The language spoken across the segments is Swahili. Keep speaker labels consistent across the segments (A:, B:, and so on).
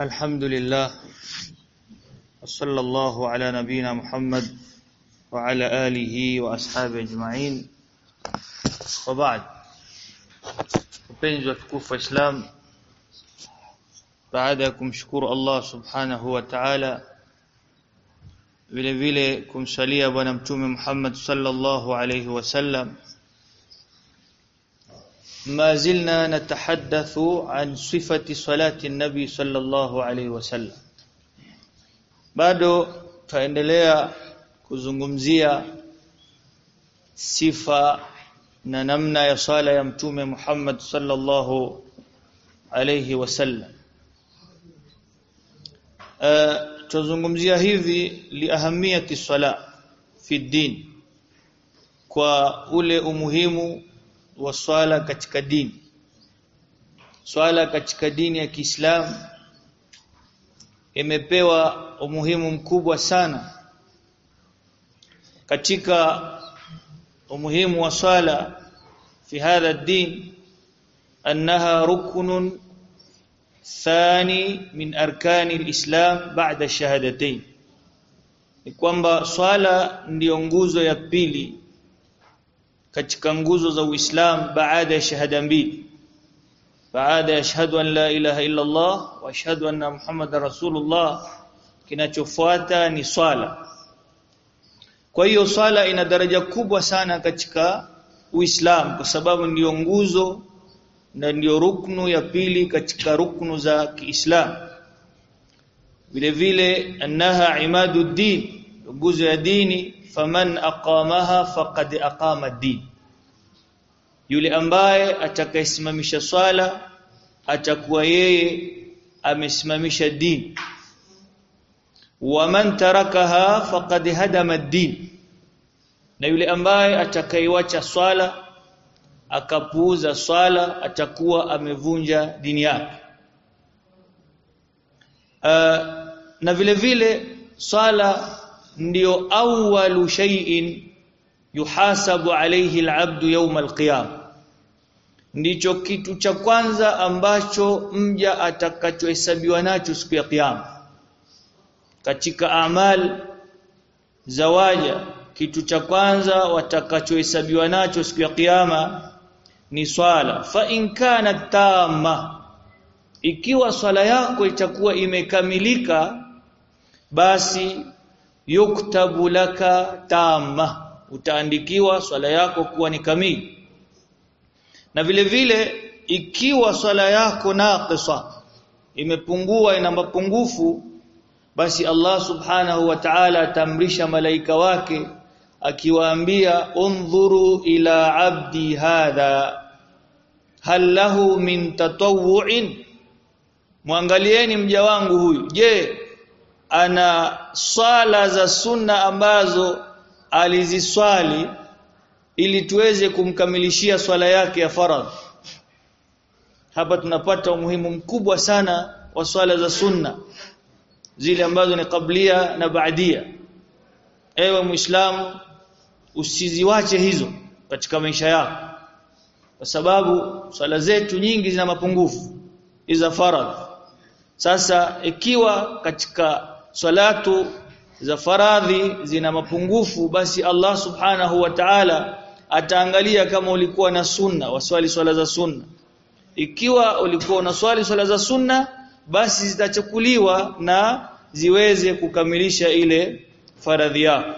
A: الحمد لله وصلى الله على نبينا محمد وعلى آله وأصحابه أجمعين. وبعد وبينزوا تكوف إسلام بعدكم شكور الله سبحانه وتعالى بلبيلكم سليا ونمتوم محمد صلى الله عليه وسلم ما زلنا نتحدث عن صفة صلاة النبي صلى الله عليه وسلم bado taendelea kuzungumzia sifa na namna ya sala ya mtume Muhammad sallallahu alayhi wasallam uh, tuzungumzia hivi liahamiyati sala fi din kwa ule umuhimu wa swala katika dini. Swala katika dini ya Kiislamu imepewa umuhimu mkubwa sana katika umuhimu wa swala fi hadha din annaha ruknun thani min arkani alislam ba'da shahadatayn ni kwamba swala ndiyo nguzo ya pili katika nguzo za Uislamu baada ya shahada mbili. Baada ya ashhadu an la ilaha illa Allah wa ashhadu anna Muhammadar Rasulullah kinachofuata ni swala. Kwa hiyo swala ina daraja kubwa sana katika Uislamu kwa sababu ndiyo nguzo na ndiyo ruknu ya pili katika ruknu za Kiislamu vile vile annaha imaduddin nguzo ya dini faman aqamaha faqad aqama ad-din. Yule ambaye atakayesimamisha swala atakuwa yeye amesimamisha dini waman tarakaha faqad hadama ad-din. Na yule ambaye atakaiwacha swala akapuuza swala atakuwa amevunja dini yake. Uh, na vile vile swala ndio awwalu shay'in yuhasabu alayhi al-'abdu yawm al-qiyam. Ndicho kitu cha kwanza ambacho mja atakachohesabiwa nacho siku ya kiyama. Katika amal zawaja kitu cha kwanza watakachohesabiwa nacho siku ya kiyama ni swala. Fa in kana tamma ikiwa swala yako itakuwa imekamilika basi yuktabu laka tama utaandikiwa swala yako kuwa ni kamili. Na vile vile ikiwa swala yako naqisa imepungua ina mapungufu basi Allah subhanahu wa ta'ala atamrisha malaika wake akiwaambia undhuru ila abdi hadha hal lahu min tatawwu'in. Muangalieni mja wangu huyu. Je ana swala za sunna ambazo aliziswali ili tuweze kumkamilishia swala yake ya faradhi hapa tunapata umuhimu mkubwa sana wa swala za sunna zile ambazo ni kablia na baadia. Ewe muislamu usiziwache hizo katika maisha yako kwa sababu swala zetu nyingi zina mapungufu iza faradhi sasa ikiwa katika salatu za faradhi zina mapungufu basi Allah subhanahu wa ta'ala ataangalia kama ulikuwa na sunna waswali swala za sunna. Ikiwa ulikuwa unaswali swala za sunna basi zitachukuliwa na ziweze kukamilisha ile faradhi yako.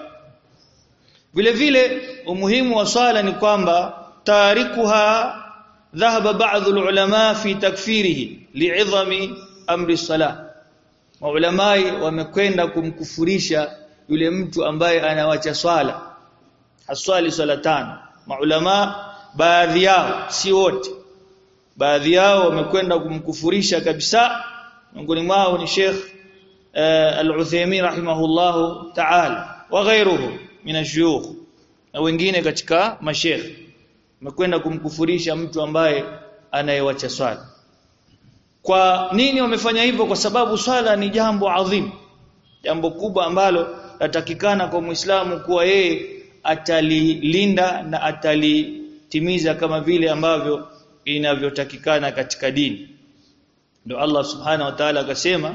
A: Vile vile umuhimu wa swala ni kwamba tarikuha dhahaba ba'dhu ulama fi takfirihi li'idhami amri salah Maulamai wamekwenda kumkufurisha yule mtu ambaye anawacha swala. Haswali swala tano. Maulama baadhi yao si wote. Baadhi yao wamekwenda kumkufurisha kabisa. Miongoni mwao ni Sheikh uh, Al-Uthaymeen rahimahullahu ta'ala wa ghayruhu min ashuyukh. Na wengine katika mashekh wamekwenda kumkufurisha mtu ambaye anayewacha swala. Kwa nini wamefanya hivyo? Kwa sababu swala ni jambo adhim, jambo kubwa ambalo latakikana kwa Muislamu kuwa yeye atalilinda na atalitimiza kama vile ambavyo inavyotakikana katika dini. ndio Allah subhanahu wa ta'ala akasema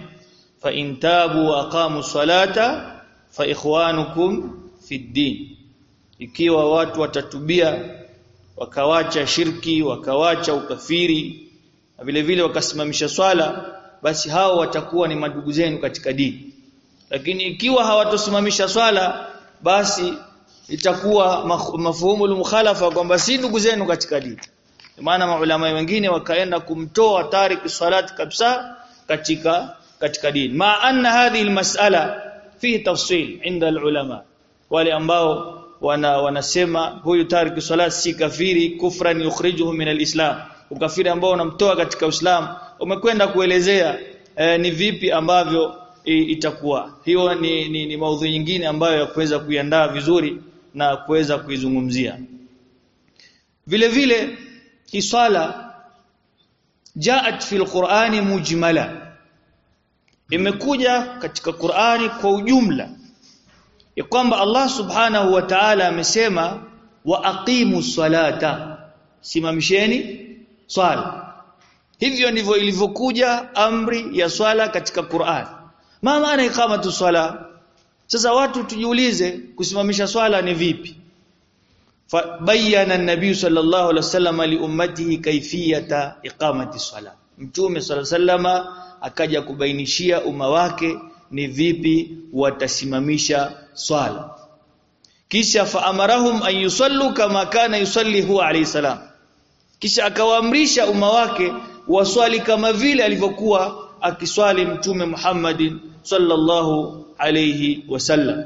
A: fa intabu wa aqamu salata fa ikhwanukum fi din ikiwa watu watatubia wakawacha shirki wakawacha ukafiri na vile vile wakasimamisha swala basi hao watakuwa ni madugu zenu katika dini. Lakini ikiwa hawatosimamisha swala basi itakuwa mafuhumu mukhalafa kwamba si ndugu zenu katika dini. Maana maulama wengine wakaenda kumtoa tarik salat kabisa katika katika dini. Ma anna hadhihi almas'ala fihi tafsil inda alulama. Wale ambao wana wanasema huyu tarik salat si kafiri kufran yukhrijuhu min alislam ukafiri ambao unamtoa katika uislamu umekwenda kuelezea e, ni vipi ambavyo itakuwa. Hiyo ni, ni, ni maudhui nyingine ambayo ya kuweza kuiandaa vizuri na kuweza kuizungumzia. Vile vile hii jaat fil qur'ani mujmala. Imekuja katika Qur'ani kwa ujumla ya kwamba Allah subhanahu wa ta'ala amesema wa aqimu salata simamisheni swala hivyo ndivyo ilivyokuja amri ya swala katika Qur'an. Ma maana iqamatu swala? Sasa watu tujiulize kusimamisha swala ni vipi? Fabayana an-nabiy sallallahu alaihi wasallam li ummatihi kayfiyata iqamati swala. Mtume sallallahu alaihi wasallam akaja kubainishia umma wake ni vipi watasimamisha swala. Kisha faamarahum an yusallu kama kana yusalli huwa alayhi salam kisha akawaamrisha umma wake waswali kama vile alivyokuwa akiswali mtume Muhammadin sallallahu alayhi wasallam.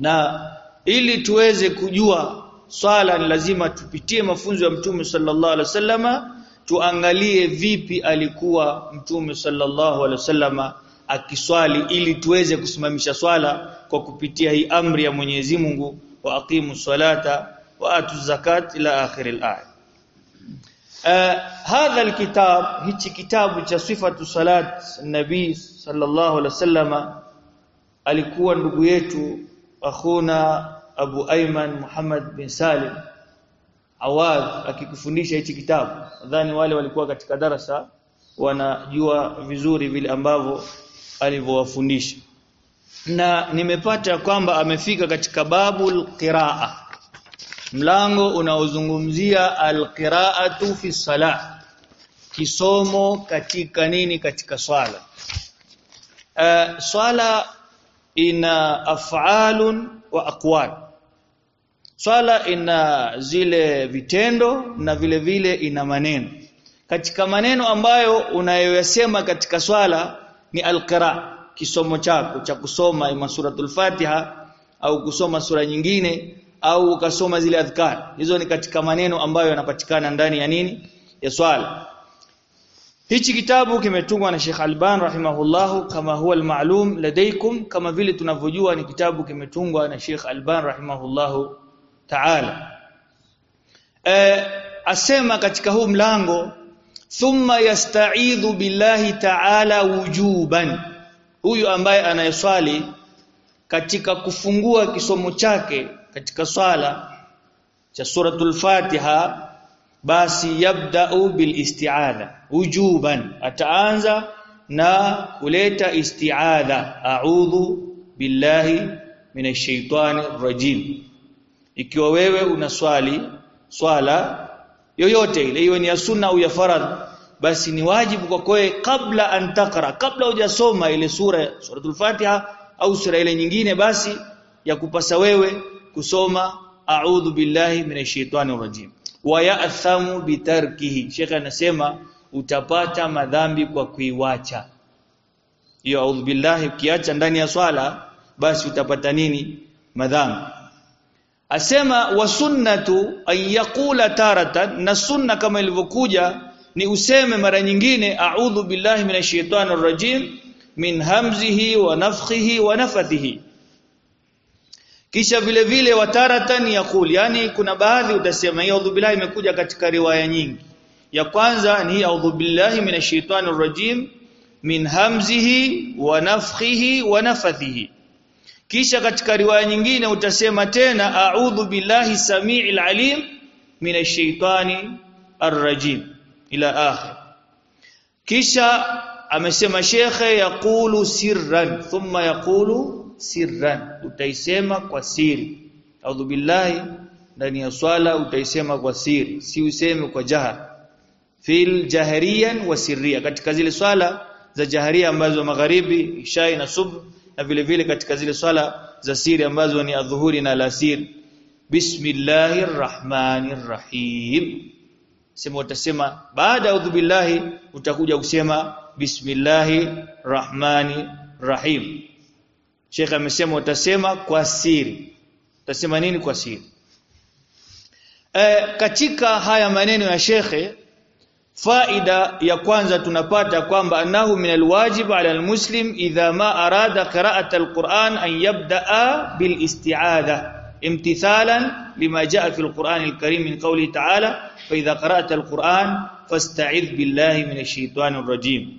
A: Na ili tuweze kujua swala ni lazima tupitie mafunzo ya mtume sallallahu alaihi wasallama tuangalie vipi alikuwa mtume sallallahu alaihi wasallama akiswali ili tuweze kusimamisha swala kwa kupitia hii amri ya Mwenyezi Mungu wa aqimu salata wa atu zakat ila akhir al-aya hadha alkitab hichi kitabu cha sifatu salat nabii sallallahu alaihi wasallama alikuwa ndugu yetu akhuna Abu Ayman Muhammad bin Salim. Awad akikufundisha hichi kitabu. Nadhani wale walikuwa katika darasa wanajua vizuri vile ambavyo alivyowafundisha. Na nimepata kwamba amefika katika babul qiraa mlango unaozungumzia alqiraatu fi salah. Kisomo katika nini? Katika swala. Uh, swala ina af'alun wa aqwal. Swala ina zile vitendo na vile vile ina maneno. Katika maneno ambayo unayoyasema katika swala ni alqira kisomo chako cha kusoma ima suratul fatiha au kusoma sura nyingine au ukasoma zile adhkar. Hizo ni katika maneno ambayo yanapatikana ndani ya nini? Ya swala. Hichi kitabu kimetungwa na Sheikh Alban rahimahullahu kama huwa almalum ladaykum kama vile tunavyojua ni kitabu kimetungwa na Sheikh Alban rahimahullahu ta'ala. E, asema katika huu mlango thumma yasta'idhu billahi ta'ala wujuban. Huyu ambaye anayeswali katika kufungua kisomo chake katika swala cha suratul Fatiha basi yabda'u bil isti'adha wujuban ataanza na kuleta isti'adha a'udhu billahi minash shaitani rajim ikiwa wewe unaswali swala yoyote ile iwe ni ya sunna au ya faradh basi ni wajibu kwa kwewe kabla an takra kabla hujasoma ile sura suratul Fatiha au sura ile nyingine basi ya kupasa wewe kusoma a'udhu billahi minash shaitani rajim. Wa ya'thamu bitarkihi shekha anasema utapata madhambi kwa kuiwacha. Hiyo a'udhu billahi ukiacha ndani ya swala basi utapata nini? Madhambi. Asema wa sunnatu an taratan na sunna kama ilivyokuja ni useme mara nyingine a'udhu billahi minash shaitani rajim min hamzihi wa nafthihi wa nafathihi kisha vile vile wataratan yaqul yani kuna baadhi utasema hii a'udhu billahi imekuja katika riwaya nyingi. Ya kwanza ni a'udhu billahi minashaitanir rajim min hamzihi wa nafkhihi wa nafathihi. Kisha katika riwaya nyingine utasema tena a'udhu billahi samii'il alim minashaitani arrajim ila akhir. Kisha amesema shekhe yaqulu sirran thumma yaqulu sirran. Utaisema kwa siri. Audhu billahi ndani ya swala utaisema kwa siri. Si useme kwa jahar. Fil jahriyan wa sirriya. Katika zile swala za jaharia ambazo magharibi isha na subh na vile vile katika zile swala za siri ambazo ni adhuhuri na alasir bismillahir rahmanir rahim sema utasema baada ya billahi utakuja kusema bismillahir rahmanir rahim Sheikh amesema utasema kwa siri. Utasema nini kwa siri? E, katika haya maneno ya shekhe faida ya kwanza tunapata kwamba annahu min alwajib ala almuslim idha ma arada qira'at alquran an yabda'a bil isti'adha imtithalan lima jaa fi alquran alkarim min qawli ta'ala fa idha qara'ta alquran fasta'idh billahi minash shaitani rajim.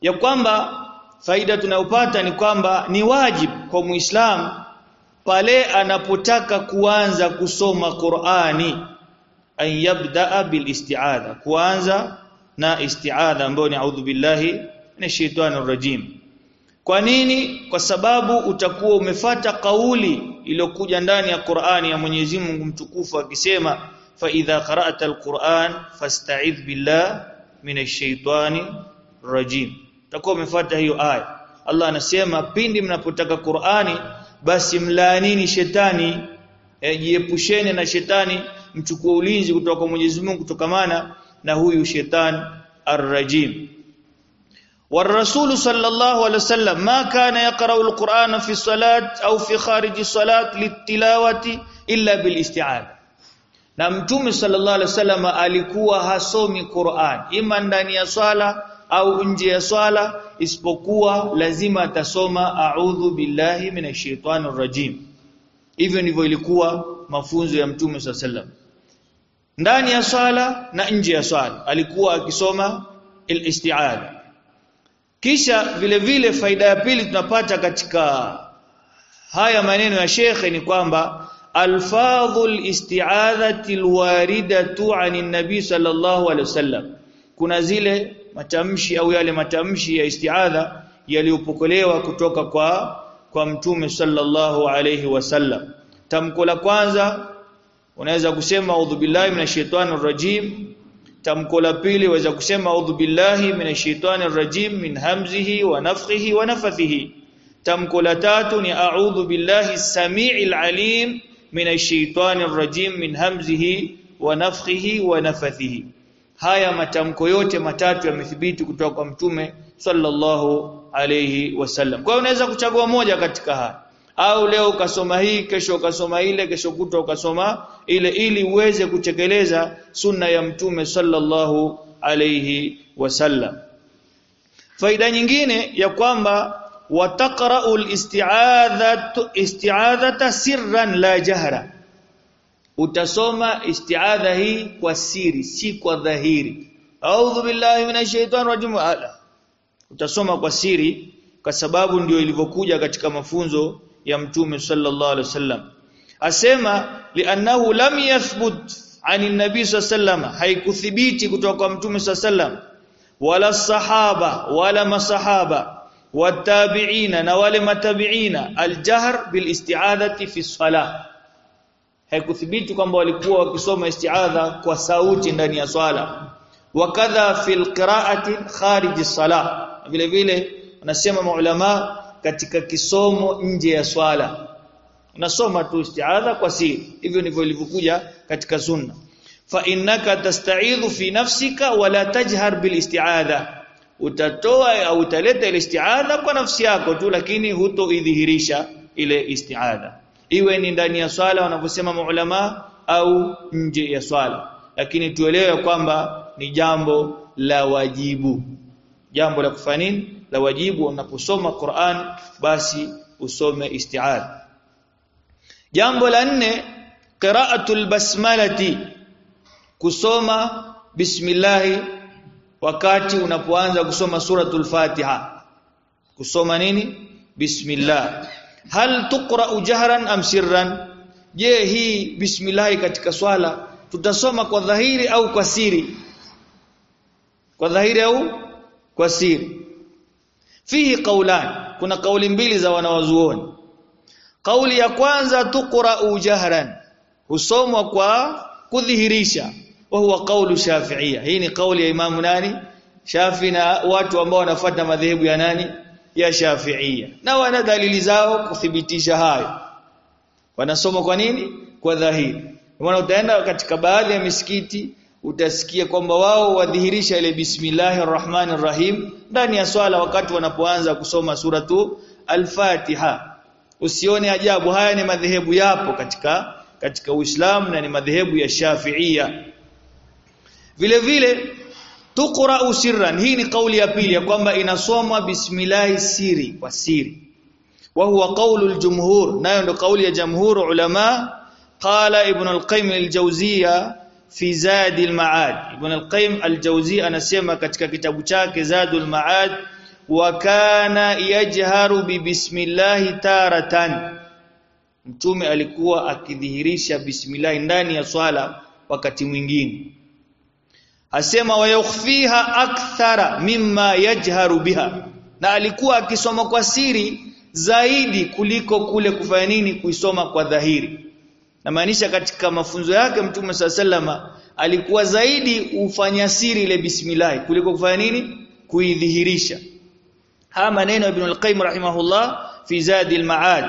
A: Ya kwamba faida tunayopata ni kwamba ni wajib kwa muislam pale anapotaka kuanza kusoma Qur'ani. An yabdaa bil isti'adha kuanza na isti'adha ambayo ni a'udhu billahi minash shaitanir rajim. Kwa nini? Kwa sababu utakuwa umefata kauli iliyokuja ndani ya Qur'ani ya Mwenyezi Mungu mtukufu akisema fa idha qara'ta al-Qur'an fasta'idh billah minash shaitani rajim utakuwa umefata hiyo aya Allah anasema pindi mnapotaka Qur'ani basi mlaanini shetani jiepusheni na shetani mchukue ulinzi kutoka kwa Mwenyezi Mungu kutokamana na huyu shetani ar-rajim والرسول صلى الله عليه وسلم ما كان يقرأ القرآن في الصلاة أو في خارج الصلاة للتلاوة إلا بالاستعاذة na mtume sallallahu alaihi wasallam alikuwa hasomi Qur'an ima ndani ya swala au nje ya swala isipokuwa lazima atasoma a'udhu billahi minash shaitani rajim. Hivyo ndivyo ilikuwa mafunzo ya mtume sallam ndani ya swala na nje ya swala alikuwa akisoma al-isti'adha kisha vile vile faida ya pili tunapata katika haya maneno ya shekhe ni kwamba alfadhul isti'adhati alwaridatu anin nabi sallallahu alaihi wasallam. Kuna zile matamshi au yale matamshi ya isti'adha yaliyopokelewa kutoka kwa kwa mtume sallallahu alayhi wasallam tamko la kwanza unaweza kusema a'udhu billahi minashaitanir rajim. Tamko la pili waweza kusema a'udhu billahi minashaitanir rajim min hamzihi wa nafthihi wa nafathihi. Tamko la tatu ni a'udhu billahi samii'il alim minashaitanir rajim min hamzihi wa nafthihi wa nafathihi haya matamko yote matatu yamethibiti kutoka kwa mtume sallallahu alayhi wasallam. Kwa unaweza kuchagua moja katika haya. Au leo ukasoma hii kesho ukasoma ile kesho kutwa ukasoma ile ili uweze kutekeleza sunna ya mtume sallallahu alayhi wasallam. Faida nyingine ya kwamba wataqra'u al-isti'adhatu isti'adhata sirran la jahra utasoma isti'adha hii kwa siri si kwa dhahiri. A'udhu billahi minash shaitani rajim. Utasoma kwa siri kwa sababu ndio ilivyokuja katika mafunzo ya mtume sallallahu alaihi wasallam. Asema li'annahu lam yathbut ani nabii sallallahu haikuthibiti kutoka kwa mtume sallallahu wala sahaba wala masahaba watabi'ina na wale matabi'ina aljahr bil isti'adhati fi salah haikuthibiti kwamba walikuwa wakisoma isti'adha kwa sauti ndani ya swala. Wakadha fil qira'ati kharij as-salah. Vile vile anasema maulama katika kisomo nje ya swala. Unasoma tu isti'adha kwa siri. Hivyo ndivyo ilivyokuja katika sunna. Fa innaka tasta'idhu fi nafsika wala tajhar bil isti'adha. Utatoa au utaleta ile isti'adha kwa nafsi yako tu lakini hutoidhihirisha ile isti'adha iwe ni ndani ya swala wanavyosema maulama au nje ya swala. Lakini tuelewe kwamba ni jambo la wajibu. Jambo la kufanya nini? La wajibu. Unaposoma Qur'an basi usome isti'adha jambo la nne qira'atul basmalati. Kusoma bismillah wakati unapoanza kusoma suratul fatiha. Kusoma nini? Bismillah hal tuqra'u jahran am sirran? Je hii bismillah katika swala tutasoma kwa dhahiri au kwa siri? Kwa dhahiri au kwa siri? Fihi qaulan kuna kauli mbili za wanawazuoni. Kauli ya kwanza tuqra'u jahran husomwa kwa kudhihirisha wa huwa kaulu shafi'ia hii ni kauli ya imamu nani? Shafi na watu ambao wanafuata madhehebu ya nani ya shafi'ia na wana dalili zao kuthibitisha hayo. Wanasoma kwa nini? Kwa dhahiri. Maana utaenda katika baadhi ya misikiti utasikia kwamba wao wadhihirisha ile bismillahir rahmanir rahim ndani ya swala wakati wanapoanza kusoma suratu al-Fatiha. Usione ajabu haya ni madhehebu yapo katika katika Uislamu na ni madhehebu ya Shafi'ia vile vile tuqra'u sirran. Hii ni kauli ya pili ya kwamba inasomwa bismillah siri kwa siri. Wa huwa qawlu al-jumhur nayo ndo kauli ya jamhur ulama. Qala ibn al-qayyim al-jawziyya fi zadi al-ma'ad ibn al-qayyim al-jawziyya anasema katika kitabu chake zadul ma'ad wa kana yajharu bi bismillah taratan. Mtume alikuwa akidhihirisha bismillah ndani ya swala wakati mwingine asema wayakhfiha akthara mimma yajharu biha. Na alikuwa akisoma kwa siri zaidi kuliko kule kufanya nini kuisoma kwa dhahiri. Na maanisha katika mafunzo yake mtume sallama alikuwa zaidi ufanya siri ile bismillah kuliko kufanya nini? Kuidhihirisha. Haya maneno ibn al-qayyim rahimahullah fi zadil al-ma'ad.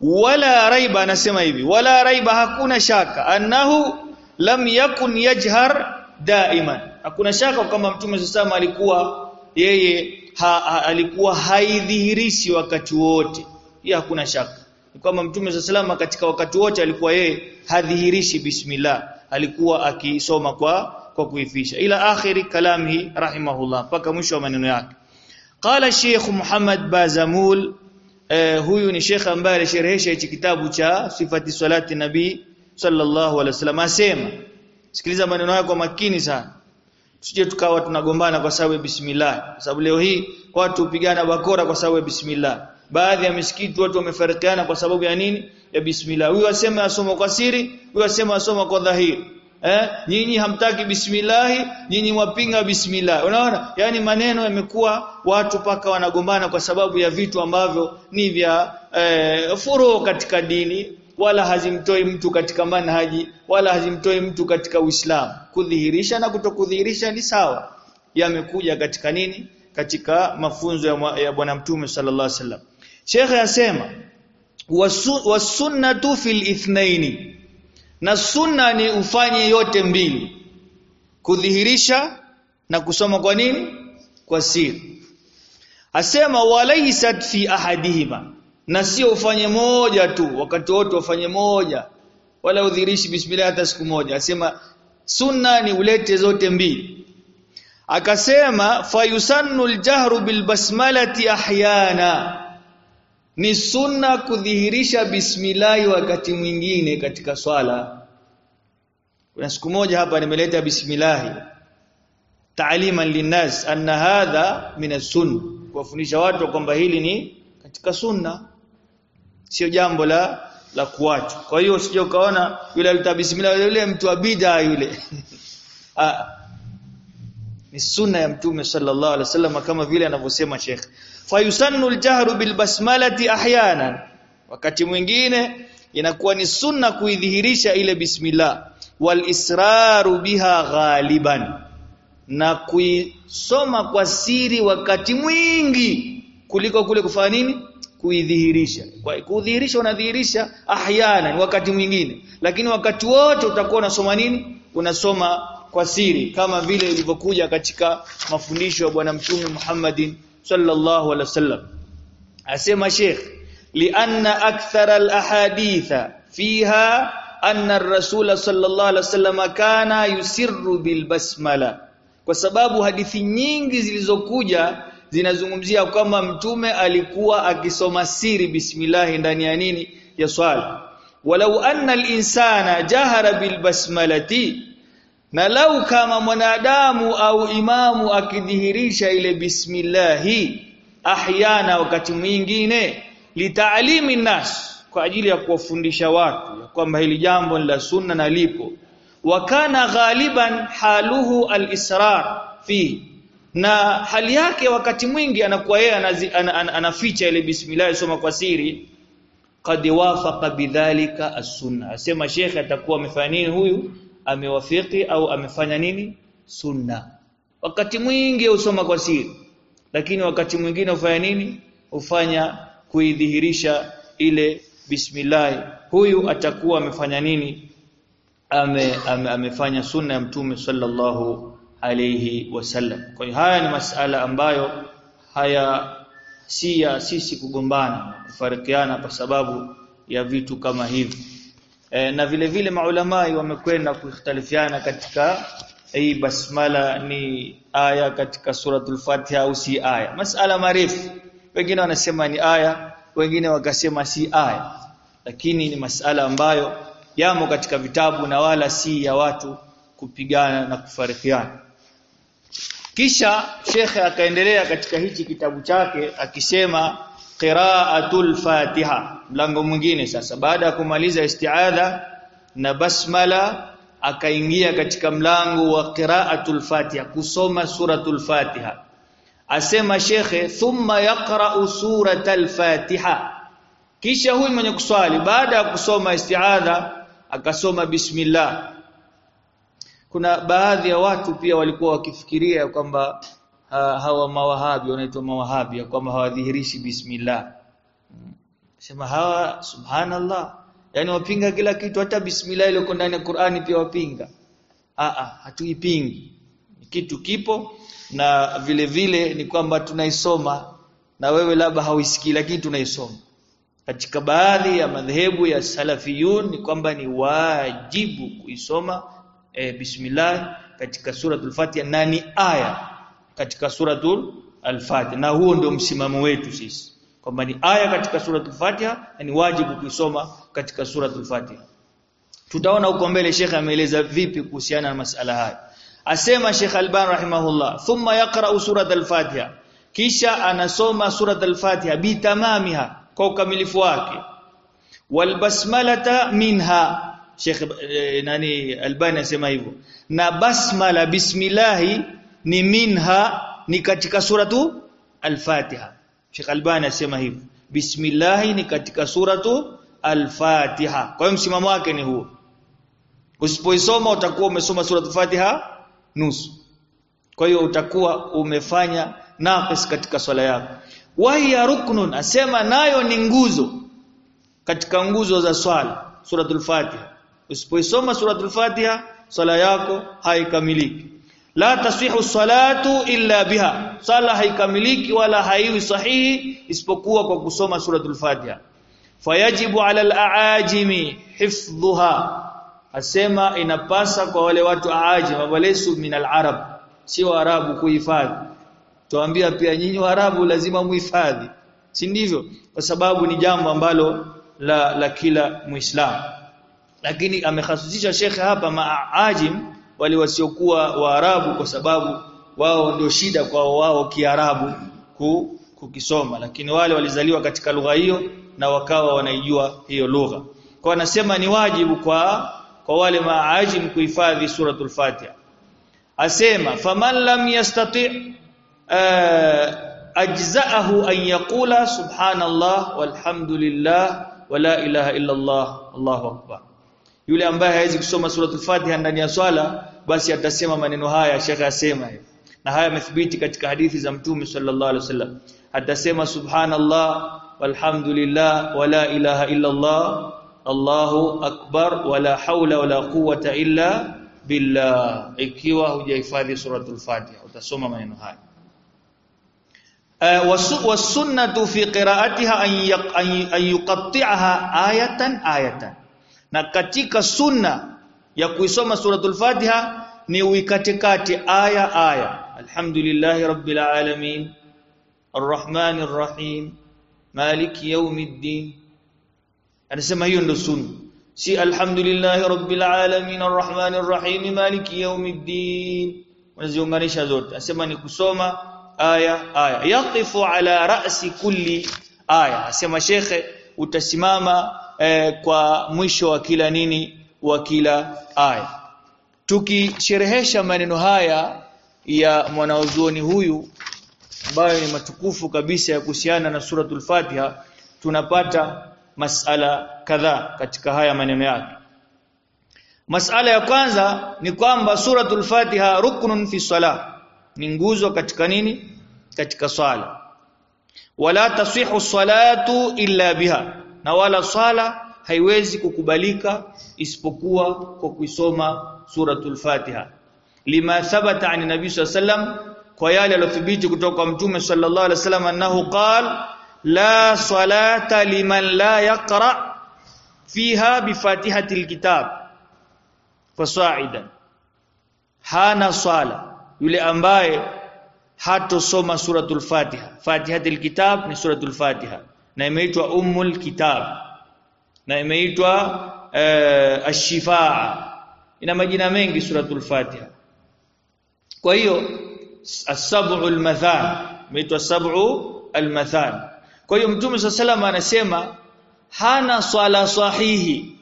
A: Wala raiba anasema hivi wala raiba hakuna shaka annahu lam yakun yajhar daiman. Hakuna shaka kwamba mtume sasa alikuwa yeye ha, ha, alikuwa haidhihirishi wakati wote. Hiyo hakuna shaka. Ni kwamba mtume sallama katika wakati wote alikuwa yeye hadhihirishi bismillah. Alikuwa akisoma kwa kwa kuifisha. Ila akhiri kalamihi rahimahullah mpaka mwisho wa maneno yake. Qala Sheikh Muhammad Bazamul eh, huyu ni Sheikh ambaye alisherehesha hichi kitabu cha sifati salati nabii sallallahu alaihi wasallam. Asema sikiliza maneno yako kwa makini sana. Tusije tukawa tunagombana kwa sababu ya bismillah. Kwa sababu leo hii watu hupigana bakora kwa sababu ya bismillah. Baadhi ya misikiti watu wamefarikiana kwa sababu ya nini? Ya bismillah. Huyu asema asoma kwa siri huyu asema asoma kwa dhahiri. Eh? Nyinyi hamtaki bismillah nyinyi mwapinga bismillah. Unaona? Yani maneno yamekuwa watu paka wanagombana kwa sababu ya vitu ambavyo ni vya eh, furu katika dini wala hazimtoi mtu katika manhaji wala hazimtoi mtu katika Uislamu. Kudhihirisha na kutokudhihirisha ni sawa. Yamekuja katika nini? Katika mafunzo ya, ya bwana mtume sallallahu alaihi wasallam. Sheikh yasema wasunnatu fil ithnaini. Na sunna ni ufanye yote mbili. Kudhihirisha na kusoma kwa nini? Kwa siri. Asema walaysat fi ahadihima na sio ufanye moja tu wakati wote ufanye moja. Wala udhirishi bismillah hata siku moja. Asema sunna ni ulete zote mbili. Akasema fayusannu aljahru bilbasmalati ahyana. Ni sunna kudhihirisha bismillah wakati mwingine katika swala. Kuna siku moja hapa nimeleta bismillah ta'liman linnas anna hadha min as-sunnah kuwafundisha watu kwamba hili ni katika sunna sio jambo la la kuacha. Kwa hiyo usije ukaona yule alita bismillah yule mtu wa bid'a yule. Ah ni sunna ya mtume sallallahu alaihi wasallam kama vile anavyosema Sheikh. Fayusannu aljahru bilbasmalati ahyana. Wakati mwingine inakuwa ni sunna kuidhihirisha ile bismillah. Wal israru biha ghaliban. Na kuisoma kwa siri wakati mwingi kuliko kule kufanya nini kuidhihirisha. Kudhihirisha unadhihirisha ahyana wakati mwingine. Lakini wakati wote utakuwa unasoma nini? Unasoma kwa siri kama vile ilivyokuja katika mafundisho ya bwana mtume Muhammadin sallallahu alaihi wasallam. Asema Sheikh lianna akthara alahaditha fiha anna ar-rasul sallallahu alaihi wasallam kana yusirru bilbasmala. Kwa sababu hadithi nyingi zilizokuja zinazungumzia kwamba mtume alikuwa akisoma siri bismillah ndani ya nini? Ya swala walau anna al-insana jahara bilbasmalati na lau kama mwanadamu au imamu akidhihirisha ile bismillahi ahyana wakati mwingine litaalimi nas kwa ajili ya kuwafundisha watu kwamba hili jambo la sunna na lipo. Wakana ghaliban haluhu al-israr fi na hali yake wakati mwingi anakuwa yeye anaficha ana, ana, ana ile bismillah soma kwa siri qad wafaqa bidhalika as-sunna asema shekhe atakuwa amefanya nini huyu? Amewafiki au amefanya nini? Sunna wakati mwingi usoma kwa siri lakini wakati mwingine ufanya nini? Ufanya kuidhihirisha ile bismillah huyu atakuwa amefanya nini? Ame, ame, amefanya sunna ya mtume sallallahu alayhi wasallam. Kwa hiyo haya ni masala ambayo haya si ya sisi kugombana kufarikiana kwa sababu ya vitu kama hivi. E, na vile vile maulamai wamekwenda kuikhtalifiana katika hii basmala ni aya katika suratul Fatiha au si aya? Masala marefu. Wengine wanasema ni aya wengine wakasema si aya. Lakini ni masala ambayo yamo katika vitabu na wala si ya watu kupigana na kufarikiana kisha shekhe akaendelea katika hichi kitabu chake akisema qiraatul fatiha. Mlango mwingine sasa. Baada ya kumaliza isti'adha na basmala akaingia katika mlango wa qiraatul fatiha kusoma suratul fatiha. Asema shekhe thumma yaqra'u suratal fatiha. Kisha huyu mwenye kuswali baada ya kusoma isti'adha akasoma bismillah kuna baadhi ya watu pia walikuwa wakifikiria kwamba ha, hawa mawahabi wanaitwa mawahabi ya kwamba hawadhihirishi bismillah. Sema hawa subhanallah. Yani wapinga kila kitu hata bismillah ile ndani ya Qur'ani pia wapinga. A a hatuipingi. Kitu kipo na vile vile ni kwamba tunaisoma na wewe labda hauisikii lakini tunaisoma. Katika baadhi ya madhehebu ya salafiyun ni kwamba ni wajibu kuisoma e, bismillah katika suratul Fatiha. Na ni aya. Katika suratul al-Fatiha. Na huo ndio msimamo wetu sisi. Kwamba ni aya katika suratul Fatiha na ni wajibu kuisoma katika suratul Fatiha. Tutaona huko mbele Sheikh ameeleza vipi kuhusiana na masala haya. Asema Sheikh Alban rahimahullah thumma yaqra suratul Fatiha. Kisha anasoma suratul Fatiha bitamamiha kwa ukamilifu wake. Walbasmalata minha Sheikh eh, nani Albani anasema hivyo. Na basmala bismillahi ni minha ni katika suratu al-Fatiha. Sheikh Albani anasema hivyo. Bismillahi ni katika suratu al-Fatiha. Kwa hiyo msimamo wake ni huo. Usipoisoma utakuwa umesoma suratu Fatiha nusu. Kwa hiyo utakuwa umefanya naqis katika swala yako. Wahiya ruknun asema nayo ni nguzo katika nguzo za swala suratul Fatiha usipoisoma suratul Fatiha sala yako haikamiliki. La tasihu salatu illa biha. Sala haikamiliki wala haiwi sahihi isipokuwa kwa kusoma suratul Fatiha fayajibu ala al-aajimi hifdhuha. Asema inapasa kwa wale watu aajim walesu min al-arab. Si waarabu kuhifadhi. Tuambia pia nyinyi waarabu lazima muhifadhi. Si ndivyo? Kwa sababu ni jambo ambalo la la kila muislamu lakini amehasisisha shekhe hapa maajim wale wasiokuwa waarabu kwa sababu wao ndio shida kwa wao kiarabu ku, kukisoma. Lakini wale walizaliwa katika lugha hiyo na wakawa wanaijua hiyo lugha. Kwa anasema ni wajibu kwa kwa wale maajim kuhifadhi suratul fatiha. Asema faman lam yastati uh, ajzaahu an yaqula subhanallah walhamdulillah wala ilaha illa Allah Allahu akbar yule ambaye hawezi kusoma suratul Fatiha ndani ya swala basi atasema maneno haya shekha asema na haya yamethibiti katika hadithi za mtume sallallahu alaihi wasallam atasema subhanallah walhamdulillah wala ilaha illa Allah Allahu akbar wala haula wala quwwata illa billah ikiwa hujahifadhi suratul Fatiha utasoma maneno haya wasunnatu fi qira'atiha an yuqatti'aha ayatan ayatan na katika sunna ya kuisoma suratul Fatiha ni uikatikati aya aya. Alhamdulillahi rabbil alamin arrahmanir rahim maliki yawmiddin. Anasema hiyo ndo sunna. Si alhamdulillahi rabbil alamin arrahmanir rahim maliki yawmiddin. Unaziunganisha zote. Anasema ni kusoma aya aya. Yaqifu ala ra'si kulli aya. Asema shekhe utasimama eh, kwa mwisho wa kila nini wa kila aya. Tukisherehesha maneno haya ya mwanaozuoni huyu ambayo ni matukufu kabisa ya kuhusiana na suratul Fatiha tunapata masala kadhaa katika haya maneno yake. Masala ya kwanza ni kwamba suratul Fatiha ruknun fi salah. Ni nguzo katika nini? Katika swala. Wala tasihu salatu illa biha na wala swala haiwezi kukubalika isipokuwa kwa kuisoma suratul Fatiha. Lima thabata an nabii sallam kwa yale yalothibiti kutoka kwa mtume sallallahu alaihi wasallam annahu qala la salata liman la yaqra fiha bifatihati alkitab fasaidan. Hana swala yule ambaye hatosoma suratul Fatiha. Fatihatil kitab ni suratul Fatiha na imeitwa ummul kitab na imeitwa uh, ash-shifaa ina majina mengi suratul Fatiha kwa hiyo as-sab'u al-mathan imeitwa sab'u al-mathan kwa hiyo mtume sallallahu anasema hana swala sahihi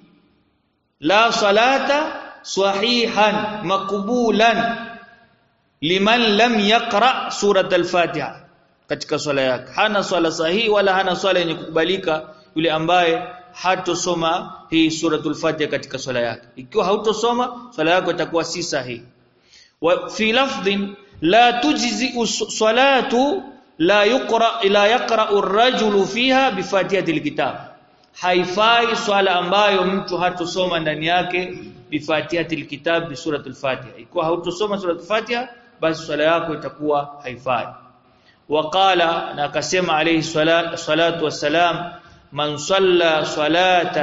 A: la salata sahihan makbulan liman lam yaqra surat al-Fatiha katika swala yake. Hana swala sahihi wala hana swala yenye kukubalika yule ambaye hatosoma hii suratul Fatiha katika swala yake. Ikiwa hautosoma swala yako itakuwa si sahihi. Wa fi lafdhin la tujzi salatu la yuqra la yaqra ar-rajulu fiha bi fatihatil kitab. Haifai swala ambayo mtu hatosoma ndani yake bi fatihatil kitab bi suratul Fatiha. Ikiwa hautosoma suratul Fatiha basi swala yako itakuwa haifai وقال ناكسم عليه الصلاة والسلام من صلى صلاة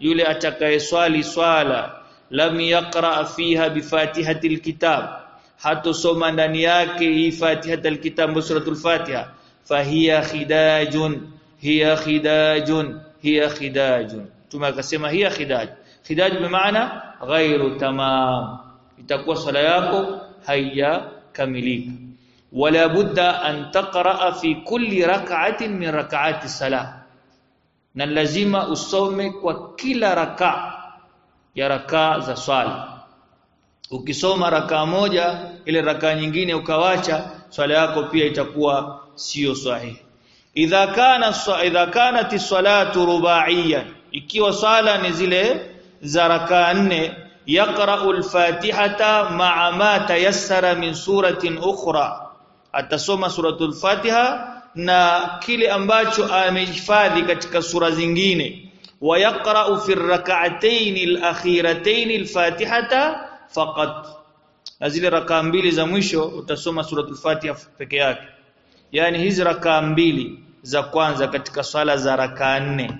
A: يلي أتكي صلى صلاة لم يقرأ فيها بفاتحة الكتاب حتى سوما نانياكي فاتحة الكتاب بسرة الفاتحة فهي خداج هي خداج هي خداج. ثم قسم هي خداج. خداج بمعنى غير تمام. لتقوى صلاياكو هيا كمليكا wala budda an taqra fi kulli rak'atin min rak'ati salah. Na lazima usome kwa kila raka ya raka za swala ukisoma raka moja ile raka nyingine ukawacha swala yako pia itakuwa sio sahihi. Idha kana idha kanat salatu rubaiyan ikiwa swala ni zile za raka nne yaqra'u al-fatihata ma'a ma tayassara min suratin ukhra atasoma suratul fatiha na kile ambacho amehifadhi katika sura zingine. Wayaqra'u fi rak'atayn al-akhiratayn al-fatihata faqat. Na zile rakaa mbili za mwisho utasoma suratul fatiha peke yake. Yani hizi rakaa mbili za kwanza katika swala za rakaa nne.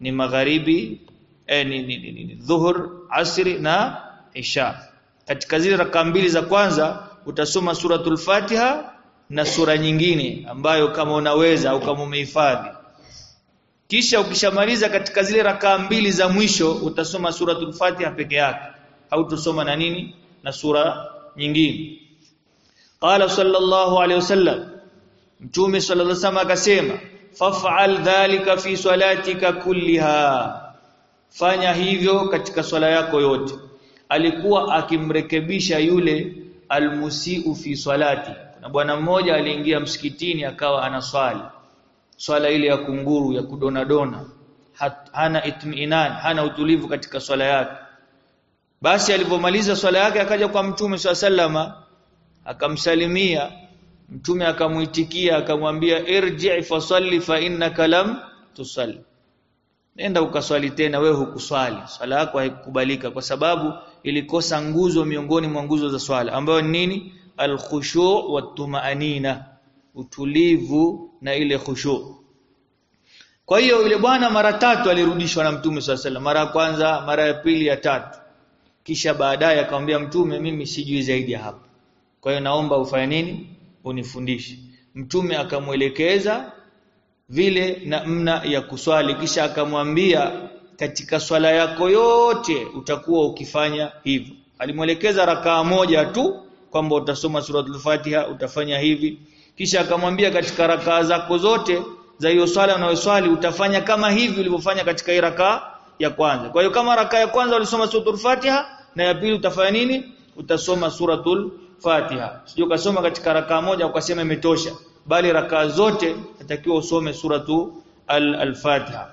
A: Ni magharibi eh, ni, ni, ni, ni, ni dhuhur asri na isha. Katika zile rakaa mbili za kwanza utasoma suratul fatiha na sura nyingine ambayo kama unaweza au kama umehifadhi. Kisha ukishamaliza katika zile rakaa mbili za mwisho utasoma suratul fatiha peke yake. Hautusoma na nini? Na sura nyingine. Qala sallallahu alayhi wasallam mtume sallallahu alayhi wasallam akasema faf'al dhalika fi salatika kulliha. Fanya hivyo katika swala yako yote. Alikuwa akimrekebisha yule almusiu fi salati kuna bwana mmoja aliingia msikitini akawa anaswali swala ile ya kunguru ya kudona dona hana itminan hana utulivu katika swala yake. Basi alipomaliza swala yake akaja kwa mtume sallama akamsalimia. Mtume akamuitikia akamwambia irji fa salli fa innaka lam tusalli. Nenda ukaswali tena wewe hukuswali. Swala yako haikubalika kwa sababu ilikosa nguzo miongoni mwa nguzo za swala ambayo ni nini alkhushu' watumaanina utulivu na ile khushu' kwa hiyo yule bwana mara tatu alirudishwa na mtume swalla mara ya kwanza mara ya pili ya tatu. Kisha baadaye akamwambia mtume mimi sijui zaidi ya hapo. Kwa hiyo naomba ufanye nini? Unifundishe. Mtume akamwelekeza vile namna ya kuswali. Kisha akamwambia katika swala yako yote utakuwa ukifanya hivyo. Alimwelekeza rakaa moja tu kwamba utasoma suratul Fatiha utafanya hivi. Kisha akamwambia katika rakaa zako zote za hiyo swala unayoswali utafanya kama hivi ulivyofanya katika hii rakaa ya kwanza. Kwa hiyo kama rakaa ya kwanza ulisoma suratul Fatiha na ya pili utafanya nini? Utasoma suratul Fatiha. Sio ukasoma katika rakaa moja ukasema imetosha bali rakaa zote natakiwa usome suratu al-Fatiha.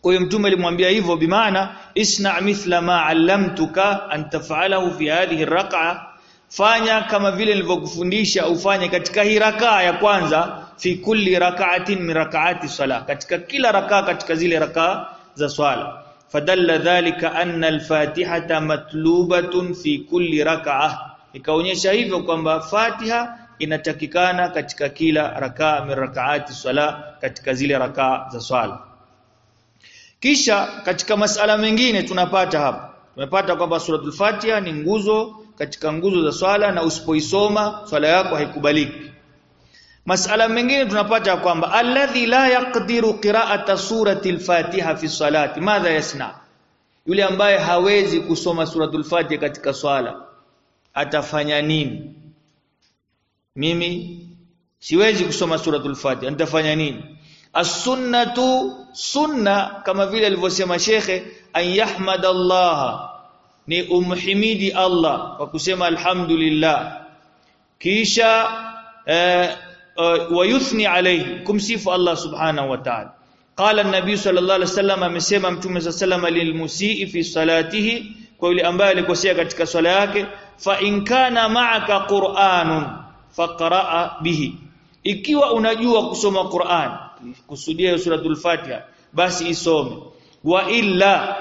A: Kwa hiyo mtume alimwambia hivyo bimaana isna mithla ma allamtuka an taf'alahu fi hadhihi rak'a fanya kama vile nilivyokufundisha ufanye katika hii rakaa ya kwanza fi kulli rak'atin min rak'ati salah katika kila rakaa katika zile rakaa za swala. Fadalla dhalika anna al-fatihata matlubatun fi kulli rak'ah ikaonyesha hivyo kwamba Fatiha inatakikana katika kila rakaa min rak'ati salah katika zile rakaa za swala. Kisha katika masala mengine tunapata hapa. Tumepata kwamba suratul Fatiha ni nguzo katika nguzo za swala na usipoisoma swala yako haikubaliki. Masala mengine tunapata kwamba alladhi la yaqdiru qira'ata surati al-Fatiha fi salati madha yasna? Yule ambaye hawezi kusoma suratul Fatiha katika swala atafanya nini? Mimi siwezi kusoma suratul Fatiha nitafanya nini? As-sunnatu sunna kama vile alivyosema shekhe an yahmadallaha ni umhimidi Allah kwa kusema alhamdulillah. Kisha eh, uh, wayuthni alayhi kumsifu Allah subhanahu wa ta'ala. Qala an-nabi sallallahu alayhi wasallam amesema mtume sallallahu alayhi lilmusii fi salatihi kwa yule ambaye alikosea katika swala yake fa in kana ma'aka qur'anun faqra'a bihi. Ikiwa unajua kusoma Qur'an kusudia suratul Fatiha basi isome. Wa illa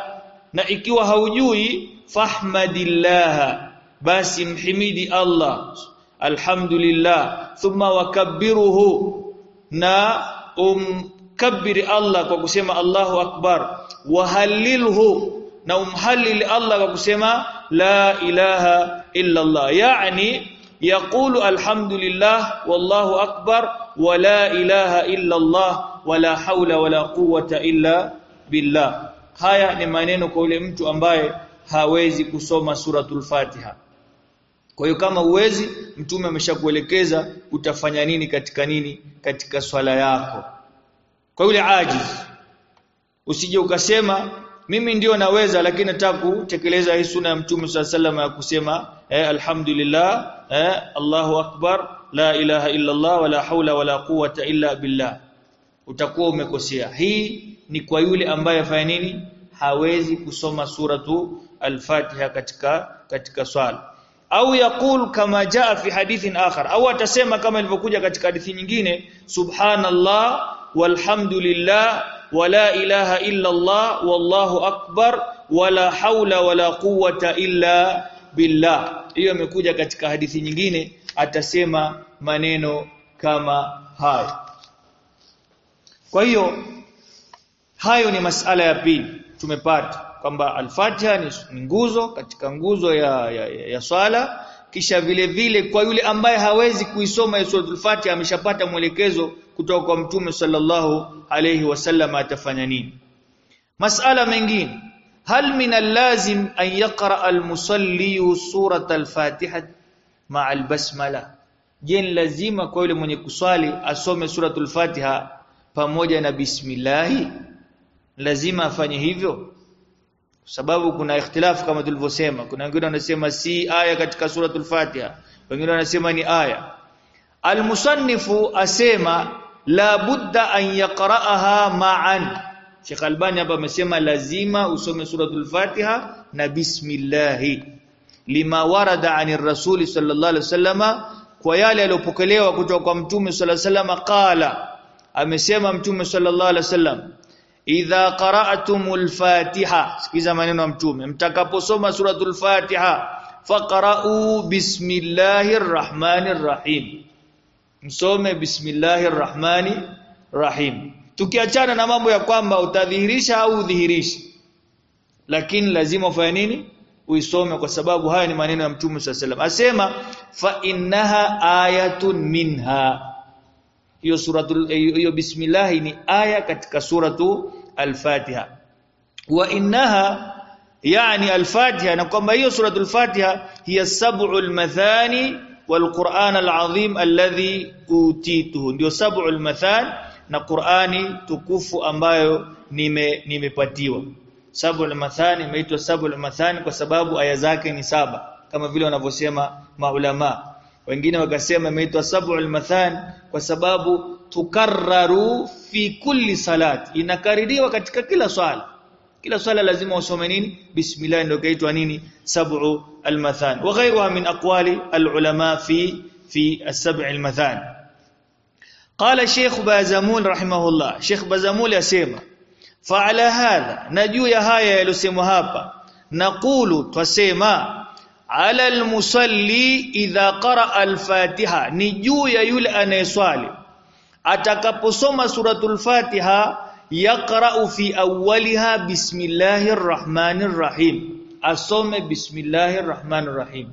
A: na ikiwa haujui fahmadillah basi mhimidi Allah. Alhamdulillah. Thumma wakabbiruhu na umkabbiri Allah kwa kusema Allahu akbar. Wahalilhu na umhalil Allah kwa kusema la ilaha illa Allah yani yaqulu alhamdulillah wallahu akbar wa la ilaha illa Allah wala haula wala quwwata illa billah haya ni maneno kwa yule mtu ambaye hawezi kusoma suratul Fatiha. Kwa hiyo kama uwezi mtume ameshakuelekeza utafanya nini katika nini katika swala yako. Kwa yule ajiz usije ukasema mimi ndio naweza lakini nataka kutekeleza hii sunna ya mtume sallallahu ya kusema eh, alhamdulillah eh, Allahu akbar la ilaha illa Allah wala haula wala quwwata illa billah. Utakuwa umekosea. Hii ni kwa yule ambaye afanya nini? Hawezi kusoma suratu al-Fatiha katika katika swala. Au yaqul kama jaa fi hadithin akhar. Au atasema kama ilivyokuja katika hadithi nyingine subhanallah walhamdulillah wala ilaha illa Allah wallahu akbar wala haula wala quwwata illa billah. Hiyo imekuja katika hadithi nyingine atasema maneno kama hayo. Kwa hiyo hayo ni masala ya pili. Tumepata kwamba al-Fatiha ni nguzo katika nguzo ya, ya, ya, swala. Kisha vile vile kwa yule ambaye hawezi kuisoma suratul Fatiha ameshapata mwelekezo kutoka kwa Mtume sallallahu alayhi wasallam atafanya nini. Masala mengine. Hal min al-lazim an yaqra al-musalli surat al-Fatiha ma'a al-basmala je lazima kwa yule mwenye kuswali asome suratul Fatiha pamoja na bismillahi lazima afanye hivyo. Sababu kuna ikhtilafu kama tulivyosema. Kuna wengine wanasema si aya katika suratul Fatiha. Wengine wanasema ni aya. Almusannifu asema la budda an yaqra'aha ma'an. Sheikh Albani hapa amesema lazima usome suratul Fatiha na bismillah lima warada anir rasul sallallahu alaihi wasallama kwa yale aliyopokelewa kutoka kwa mtume sallallahu alaihi wasallama qala. Amesema mtume sallallahu alaihi wasallam idha qara'tumul fatiha. Sikiza maneno ya mtume. Mtakaposoma suratul fatiha faqra'u bismillahir rahmanir rahim msome bismillahir rahmanir rahim tukiachana na mambo ya kwamba utadhihirisha au udhihirishi lakini lazima ufanye nini? Uisome kwa sababu haya ni maneno ya mtume sallallahu alaihi wasallam. Asema fa innaha ayatun minha hiyo suratul hiyo bismillah ni aya katika suratu al-Fatiha. Wa innaha yani al-Fatiha na kwamba hiyo suratul Fatiha hiya sab'ul mathani wal Qur'an al-azim alladhi utituhu. Ndio sab'ul mathani na Qur'ani tukufu ambayo nime nimepatiwa. Sab'ul mathani imeitwa sab'ul mathani kwa sababu aya zake ni saba kama vile wanavyosema maulama wengine wakasema imeitwa sab'ul mathan kwa sababu tukarraru fi kulli salat inakaririwa katika kila swala kila swala lazima usome nini bismillah ndio kaitwa nini sab'u al-mathan wa ghayruha min aqwali al-ulama fi fi as-sab' al-mathan qala shaykh bazamul rahimahullah shaykh bazamul yasema fa'ala hadha na haya yalosemwa hapa naqulu twasema ala al-musalli idha qara'a al-fatiha ni juu ya yule anayeswali atakaposoma suratul fatiha yaqra'u fi awwaliha bismillahir rahmanir rahim asome bismillahir rahmanir rahim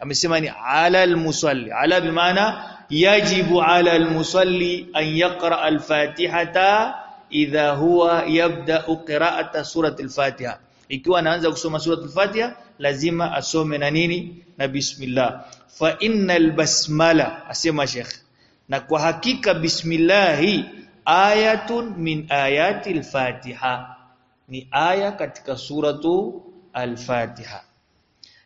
A: amesema ni ala almusalli ala bimaana yajibu ala almusalli an yaqra alfatihata idha huwa yabda'u qira'ata suratul fatiha ikiwa anaanza kusoma suratul fatiha lazima asome na nini? Na bismillah. Fa innal basmala asema sheikh. Na kwa hakika bismillahi ayatun min ayati al-Fatiha ni aya katika suratu al-Fatiha.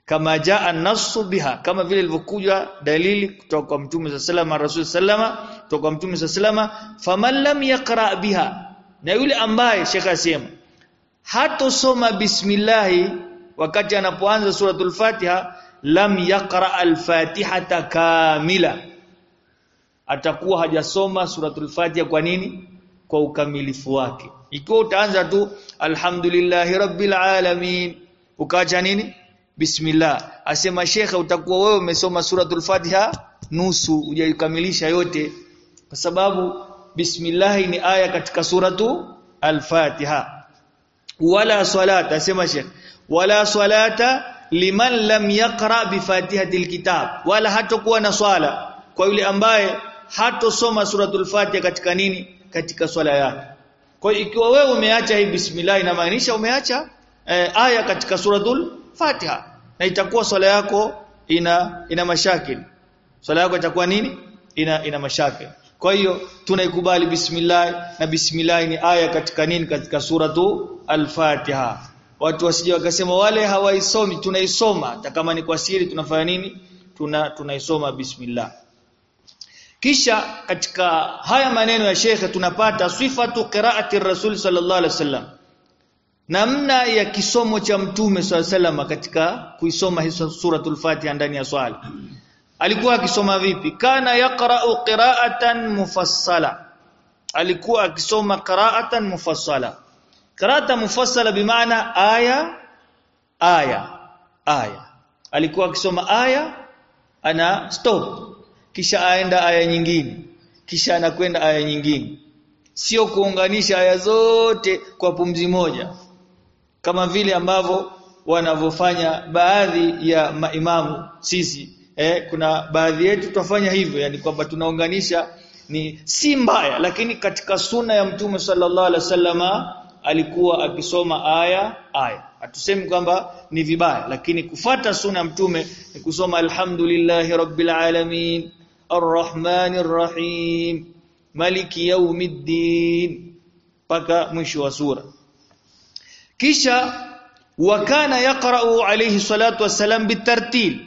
A: Kama jaa an-nassu biha kama vile ilivyokuja dalili kutoka kwa Mtume sallallahu Rasul sallama kutoka kwa Mtume sallama faman lam yaqra biha. Na yule ambaye Sheikh asema hatosoma bismillahi wakati anapoanza suratul Fatiha lam yaqra al-Fatihata kamila. Atakuwa hajasoma suratul Fatiha kwa nini? Kwa ukamilifu wake. Ikiwa utaanza tu alhamdulillahi rabbil alamin ukaacha nini? Bismillah. Asema shekha utakuwa wewe umesoma suratul Fatiha nusu hujaikamilisha yote. Kwa sababu bismillah ni aya katika suratu al-Fatiha. Wala salata asema shekha wala salata liman lam yaqra bi fatihatil kitab wala hatakuwa na swala kwa yule ambaye hatosoma suratul Fatiha katika nini? Katika swala yake. Kwa ikiwa wewe umeacha hii bismillah inamaanisha umeacha eh, aya katika suratul Fatiha na itakuwa swala yako ina ina mashakil. Swala yako itakuwa nini? Ina ina mashakil. Kwa hiyo tunaikubali bismillah na bismillah ni aya katika nini? Katika suratu al-Fatiha watu wasije wakasema wale hawaisomi tunaisoma. Hata kama ni kwa siri tunafanya nini? Tuna tunaisoma bismillah. Kisha katika haya maneno ya shekhe tunapata sifatu qiraati rasul sallallahu alaihi wasallam. Namna ya kisomo cha mtume sallallahu alaihi katika kuisoma hiyo suratul fatiha ndani ya swala. Alikuwa akisoma vipi? Kana yaqra'u qira'atan mufassala. Alikuwa akisoma qira'atan mufassala qira'atan mufassala bimaana aya aya aya. Alikuwa akisoma aya ana stop. Kisha aenda aya nyingine. Kisha anakwenda aya nyingine. Sio kuunganisha aya zote kwa pumzi moja. Kama vile ambavyo wanavyofanya baadhi ya maimamu sisi eh, kuna baadhi yetu tutafanya hivyo yani kwamba tunaunganisha ni si mbaya lakini katika suna ya mtume sallallahu alaihi wasallama alikuwa akisoma aya aya. Hatusemi kwamba ni vibaya lakini kufata suna mtume ni kusoma alhamdulillahi rabbil alamin arrahmanir rahim maliki yaumiddin paka mwisho wa sura. Kisha wakana yaqra'u alayhi salatu wassalam bitartil.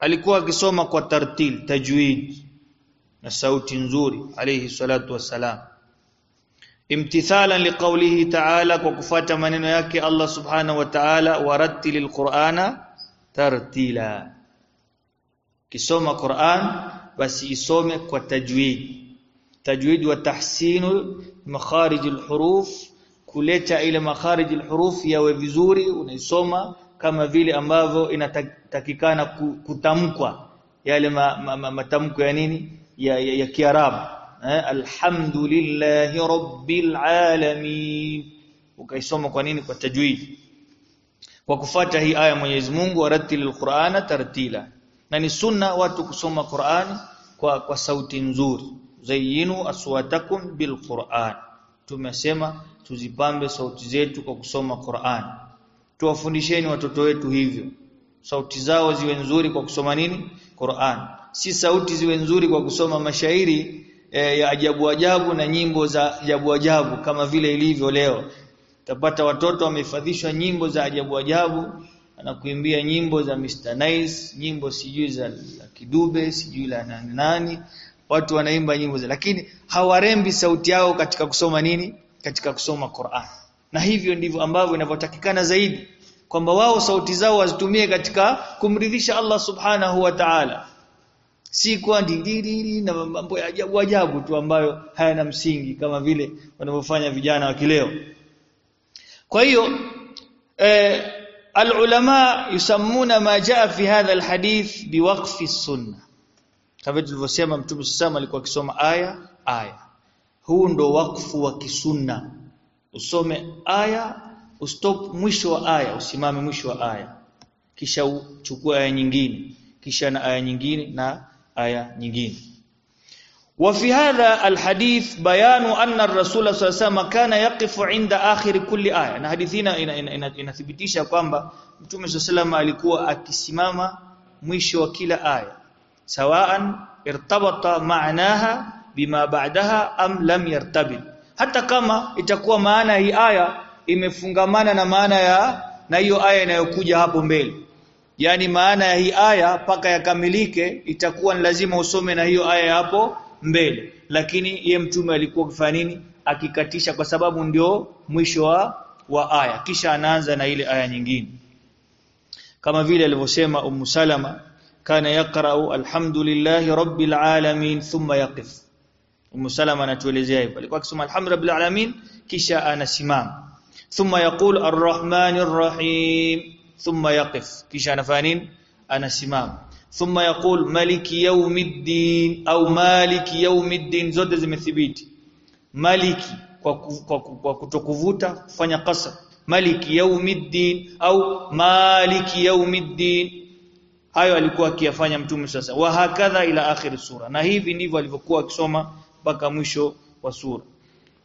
A: Alikuwa akisoma kwa tartil tajwid na sauti nzuri alayhi salatu wassalam imtithalan liqaulihi ta'ala kwa kufata maneno yake Allah subhanahu wa ta'ala warattilil qur'ana tartila. Kisoma Qur'an basi isome kwa tajwid. Tajwid wa tahsinu makharij huruf kuleta ile makharij huruf yawe vizuri unaisoma kama vile ambavyo inatakikana kutamkwa yale matamko ya nini? Ya, ya, ya Kiarabu alhamdulillahi rabbil alamin. Ukaisoma kwa nini? Kwa tajwid. Kwa kufata hii aya Mwenyezi Mungu waratilil Qur'ana tartila. Na ni sunna watu kusoma Qur'an kwa kwa sauti nzuri. Zayyinu aswatakum bil Qur'an. Tumesema tuzipambe sauti zetu kwa kusoma Qur'an. Tuwafundisheni watoto wetu hivyo. Sauti zao ziwe nzuri kwa kusoma nini? Qur'an. Si sauti ziwe nzuri kwa kusoma mashairi e, ya ajabu ajabu na nyimbo za ajabu ajabu kama vile ilivyo leo. Utapata watoto wamehifadhishwa nyimbo za ajabu ajabu anakuimbia nyimbo za Mr Nice nyimbo sijui za la Kidube sijui la nani nani. Watu wanaimba nyimbo za lakini hawarembi sauti yao katika kusoma nini? Katika kusoma Qur'an. Na hivyo ndivyo ambavyo inavyotakikana zaidi kwamba wao sauti zao wazitumie katika kumridhisha Allah subhanahu wa ta'ala si kwa ndindiri na mambo ya ajabu ajabu tu ambayo hayana msingi kama vile wanavyofanya vijana wa kileo. Kwa hiyo eh, alulama yusammuna ma jaa fi hadha alhadith biwaqfi sunna kama tulivyosema mtume sasa alikuwa akisoma aya aya. Huu ndo wakfu wa kisunna usome aya ustop mwisho wa aya usimame mwisho wa aya. Kisha uchukue aya nyingine kisha na aya nyingine na aya nyingine وفي هذا الحديث بيان أن الرسول صلى الله عليه وسلم كان يقف عند آخر كل آية na hadithi inathibitisha kwamba Mtume صلى الله alikuwa akisimama mwisho wa kila aya sawaan irtabata ma'naha bima ba'daha am lam yartabit hata kama itakuwa maana hii aya imefungamana na maana ya na hiyo aya inayokuja hapo mbele yani maana ya hii aya paka yakamilike itakuwa ni lazima usome na hiyo aya hapo mbele. Lakini ye mtume alikuwa akifanya nini? Akikatisha kwa sababu ndio mwisho wa, wa aya. Kisha anaanza na ile aya nyingine. Kama vile alivyosema Ummu Salama kana yaqra'u alhamdulillahi rabbil alamin thumma yaqif. Ummu Salama anatuelezea hivyo. Alikuwa akisoma alhamdulillahi rabbil alamin kisha anasimama. Thumma yaqul arrahmanir rahim thumma yaqif kisha anafanya nini? Anasimama. thumma yaqul maliki yawmiddin au maliki yawmiddin zote zimethibiti. Maliki kwa, kwa, kwa kutokuvuta kufanya qasr. Maliki yawmiddin au maliki yawmiddin hayo alikuwa akiyafanya mtume sasa. Wa hakadha ila akhir sura. Na hivi ndivyo alivyokuwa akisoma mpaka mwisho wa sura.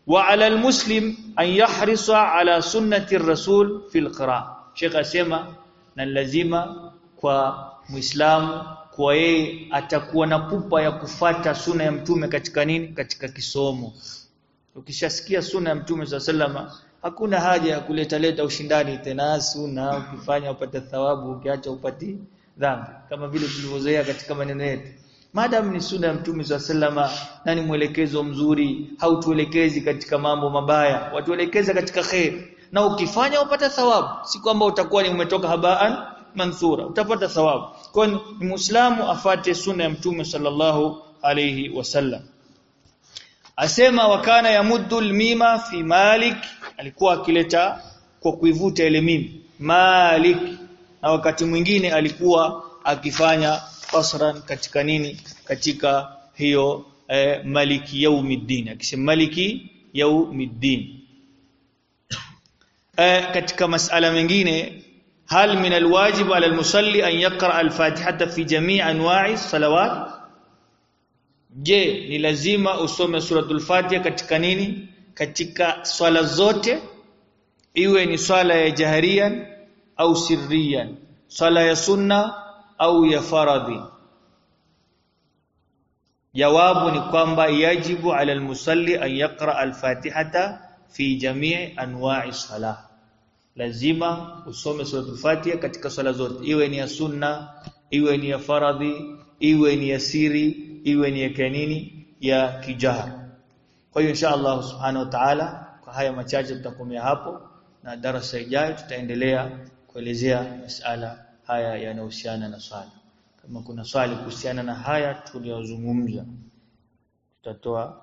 A: Wa ala almuslim an yahrisa ala sunnati rasul fil qira Sheikh asema na lazima kwa Muislamu kwa yeye atakuwa na pupa ya kufata suna ya mtume katika nini? Katika kisomo. Ukishasikia suna ya mtume sallama hakuna haja ya kuleta leta ushindani tena suna ukifanya upate thawabu ukiacha upati dhambi. Kama vile tulivyozoea katika maneno yetu. Madam ni suna ya mtume sallama na ni mwelekezo mzuri hautuelekezi katika mambo mabaya watuelekeza katika khair na ukifanya upata thawabu si kwamba utakuwa ni umetoka habaan manthura utapata thawabu. Kwa ni muislamu afate sunna ya mtume sallallahu alayhi wasallam. Asema wakana yamuddu almima fi malik alikuwa akileta kwa kuivuta ile mimi malik. Na wakati mwingine alikuwa akifanya qasran katika nini? Katika hiyo eh, maliki yaumiddin akisema maliki yaumiddin katika masala mengine hal min alwajib ala almusalli an yaqra alfatihata fi jami' anwa'i salawat je ni lazima usome suratul fatiha katika nini katika swala zote iwe ni swala ya jahariyan au sirriyan swala ya sunna au ya faradhi jawabu ni kwamba yajibu ala almusalli an yaqra alfatihata fi jami' anwa'i salah lazima usome suratul Fatiha katika swala zote. Iwe ni ya sunna iwe ni ya faradhi iwe ni ya siri iwe ni ya kanini ya kijahar kwa hiyo insha Allah subhanahu wa ta'ala kwa haya machache tutakomea hapo na darasa ijayo tutaendelea kuelezea masala haya yanayohusiana na swala. Kama kuna swali kuhusiana na haya tuliyozungumza tutatoa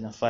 A: nafasi